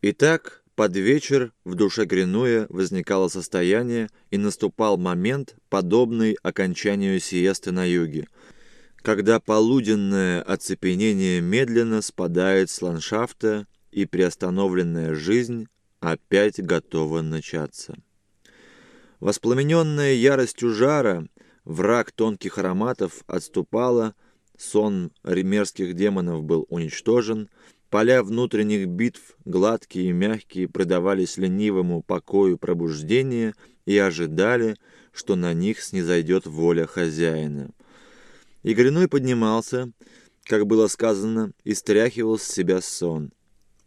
Итак, под вечер в душе Гринуя возникало состояние и наступал момент, подобный окончанию сиесты на юге, когда полуденное оцепенение медленно спадает с ландшафта и приостановленная жизнь опять готова начаться. Воспламененная яростью жара, враг тонких ароматов отступала, сон ремерских демонов был уничтожен, поля внутренних битв, гладкие и мягкие, предавались ленивому покою пробуждения и ожидали, что на них снизойдет воля хозяина. И Гриной поднимался, как было сказано, и стряхивал с себя сон.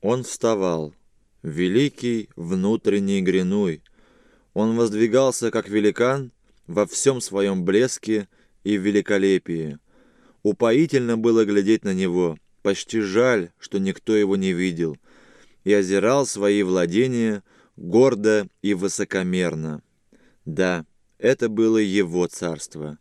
Он вставал. Великий внутренний Гринуй, он воздвигался, как великан, во всем своем блеске и великолепии. Упоительно было глядеть на него, почти жаль, что никто его не видел, и озирал свои владения гордо и высокомерно. Да, это было его царство.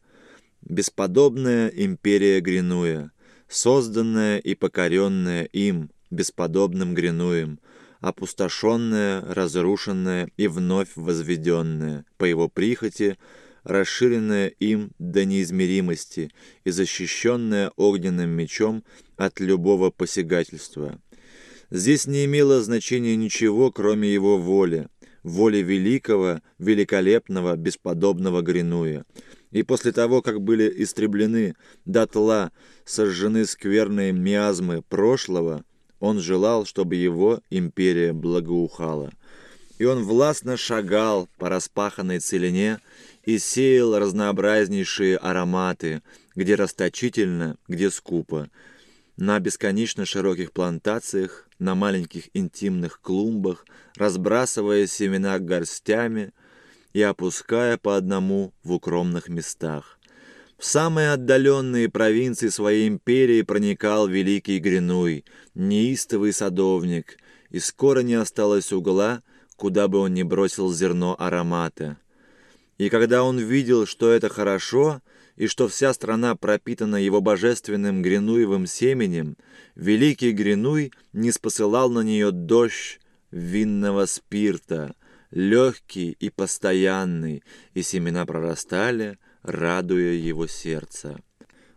Бесподобная империя Гринуя, созданная и покоренная им, бесподобным Гринуем – опустошенное, разрушенное и вновь возведенное, по его прихоти, расширенное им до неизмеримости и защищенное огненным мечом от любого посягательства. Здесь не имело значения ничего, кроме его воли, воли великого, великолепного, бесподобного Гринуя. И после того, как были истреблены дотла, сожжены скверные миазмы прошлого, он желал, чтобы его империя благоухала. И он властно шагал по распаханной целине и сеял разнообразнейшие ароматы, где расточительно, где скупо. На бесконечно широких плантациях, на маленьких интимных клумбах, разбрасывая семена горстями и опуская по одному в укромных местах. В самые отдаленные провинции своей империи проникал великий Гринуй, неистовый садовник, и скоро не осталось угла, куда бы он ни бросил зерно аромата. И когда он видел, что это хорошо, и что вся страна пропитана его божественным гринуевым семенем, великий Гринуй не спосылал на нее дождь винного спирта, легкий и постоянный, и семена прорастали, радуя его сердце.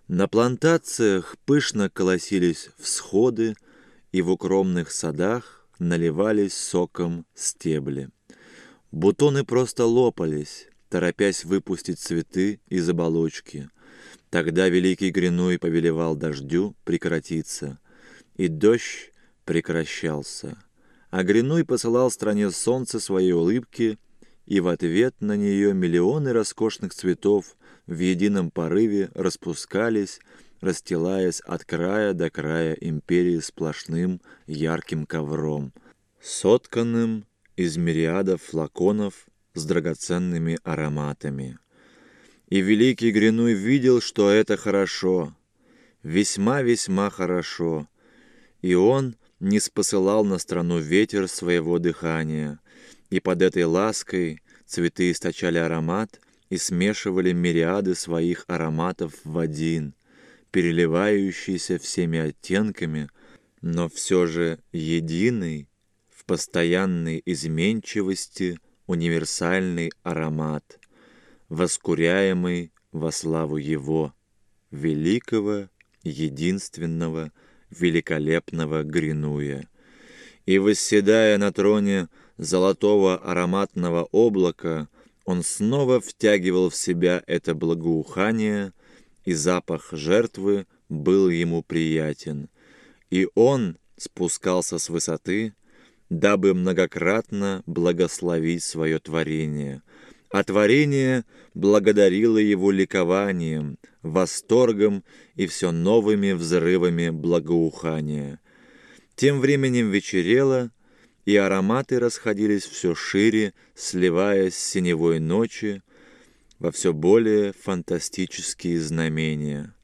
На плантациях пышно колосились всходы, и в укромных садах наливались соком стебли. Бутоны просто лопались, торопясь выпустить цветы из оболочки. Тогда великий Гринуй повелевал дождю прекратиться, и дождь прекращался. А Гринуй посылал стране солнца свои улыбки и в ответ на нее миллионы роскошных цветов в едином порыве распускались, расстилаясь от края до края империи сплошным ярким ковром, сотканным из мириадов флаконов с драгоценными ароматами. И великий Гринуй видел, что это хорошо, весьма-весьма хорошо, и он не спосылал на страну ветер своего дыхания, и под этой лаской цветы источали аромат и смешивали мириады своих ароматов в один, переливающийся всеми оттенками, но все же единый, в постоянной изменчивости универсальный аромат, воскуряемый во славу Его, великого, единственного, великолепного Гринуя. И, восседая на троне, золотого ароматного облака, он снова втягивал в себя это благоухание, и запах жертвы был ему приятен. И он спускался с высоты, дабы многократно благословить свое творение. А творение благодарило его ликованием, восторгом и все новыми взрывами благоухания. Тем временем вечерело, и ароматы расходились все шире, сливаясь с синевой ночи во все более фантастические знамения.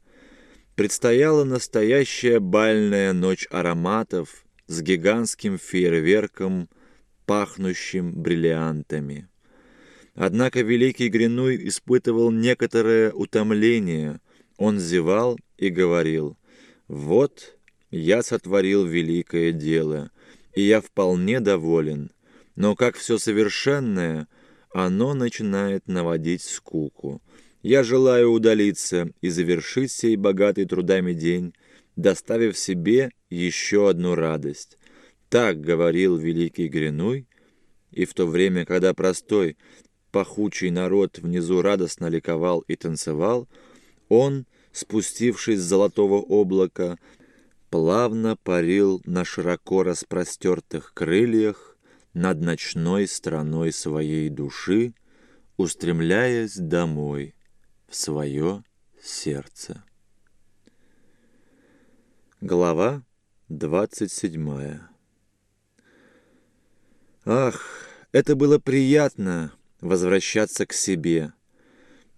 Предстояла настоящая бальная ночь ароматов с гигантским фейерверком, пахнущим бриллиантами. Однако великий Гринуй испытывал некоторое утомление. Он зевал и говорил, «Вот я сотворил великое дело» и я вполне доволен. Но как все совершенное, оно начинает наводить скуку. Я желаю удалиться и завершить сей богатый трудами день, доставив себе еще одну радость. Так говорил великий Гринуй, и в то время, когда простой, пахучий народ внизу радостно ликовал и танцевал, он, спустившись с золотого облака, плавно парил на широко распростертых крыльях над ночной страной своей души, устремляясь домой, в свое сердце. Глава двадцать седьмая Ах, это было приятно возвращаться к себе.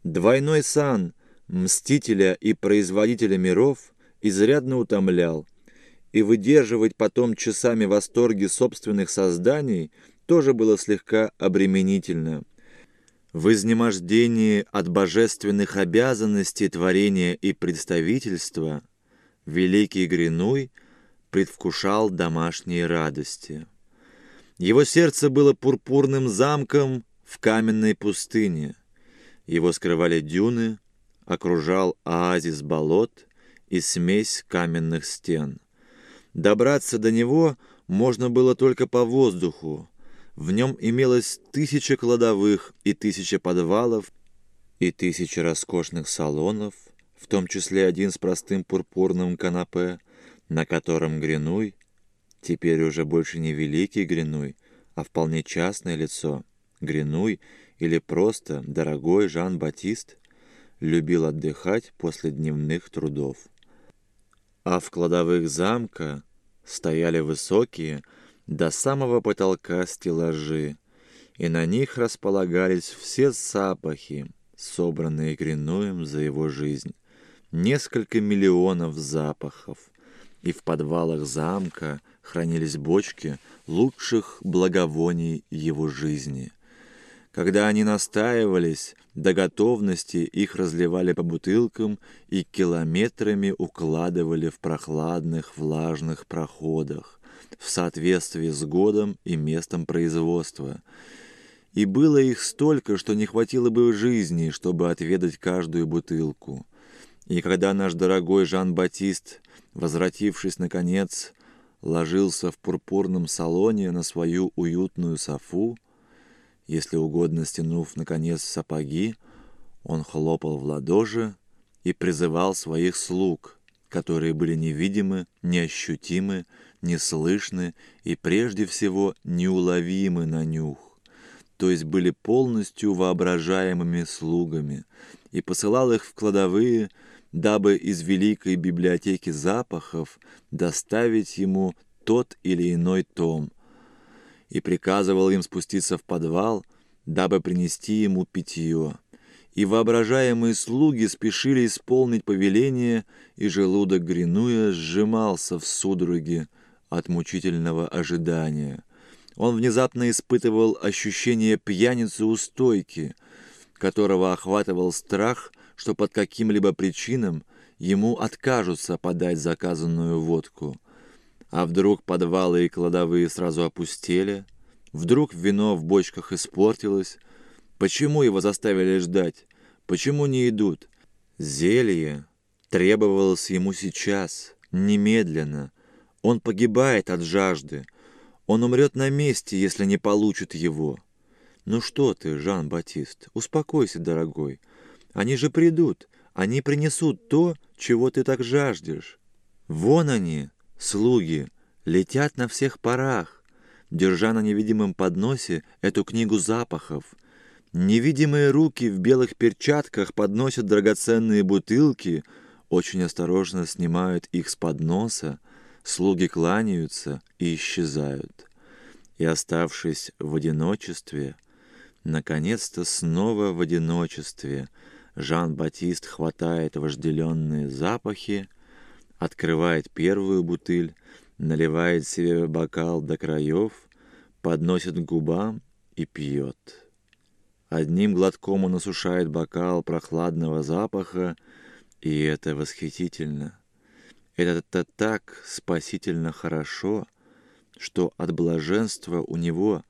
Двойной сан мстителя и производителя миров изрядно утомлял, и выдерживать потом часами восторги собственных созданий тоже было слегка обременительно. В изнемождении от божественных обязанностей творения и представительства великий Гринуй предвкушал домашние радости. Его сердце было пурпурным замком в каменной пустыне. Его скрывали дюны, окружал оазис болот и смесь каменных стен. Добраться до него можно было только по воздуху. В нем имелось тысяча кладовых и тысяча подвалов, и тысяча роскошных салонов, в том числе один с простым пурпурным канапе, на котором Гринуй Теперь уже больше не великий Гринуй, а вполне частное лицо. Гринуй или просто дорогой Жан-Батист любил отдыхать после дневных трудов. А в кладовых замка стояли высокие до самого потолка стеллажи, и на них располагались все запахи, собранные Гринуем за его жизнь. Несколько миллионов запахов. И в подвалах замка – хранились бочки лучших благовоний его жизни. Когда они настаивались, до готовности их разливали по бутылкам и километрами укладывали в прохладных влажных проходах в соответствии с годом и местом производства. И было их столько, что не хватило бы жизни, чтобы отведать каждую бутылку. И когда наш дорогой Жан-Батист, возвратившись наконец, ложился в пурпурном салоне на свою уютную софу. Если угодно стянув, наконец, сапоги, он хлопал в ладоши и призывал своих слуг, которые были невидимы, неощутимы, неслышны и, прежде всего, неуловимы на нюх, то есть были полностью воображаемыми слугами, и посылал их в кладовые, дабы из великой библиотеки запахов доставить ему тот или иной том, и приказывал им спуститься в подвал, дабы принести ему питье. И воображаемые слуги спешили исполнить повеление, и желудок Гринуя сжимался в судороге от мучительного ожидания. Он внезапно испытывал ощущение пьяницы у стойки, которого охватывал страх – что под каким-либо причинам ему откажутся подать заказанную водку. А вдруг подвалы и кладовые сразу опустели? Вдруг вино в бочках испортилось? Почему его заставили ждать? Почему не идут? Зелье требовалось ему сейчас, немедленно. Он погибает от жажды. Он умрет на месте, если не получит его. Ну что ты, Жан-Батист, успокойся, дорогой. Они же придут, они принесут то, чего ты так жаждешь. Вон они, слуги, летят на всех парах, держа на невидимом подносе эту книгу запахов. Невидимые руки в белых перчатках подносят драгоценные бутылки, очень осторожно снимают их с подноса, слуги кланяются и исчезают. И оставшись в одиночестве, наконец-то снова в одиночестве — Жан-Батист хватает вожделенные запахи, открывает первую бутыль, наливает себе бокал до краев, подносит к губам и пьет. Одним глотком он осушает бокал прохладного запаха, и это восхитительно. Это так спасительно хорошо, что от блаженства у него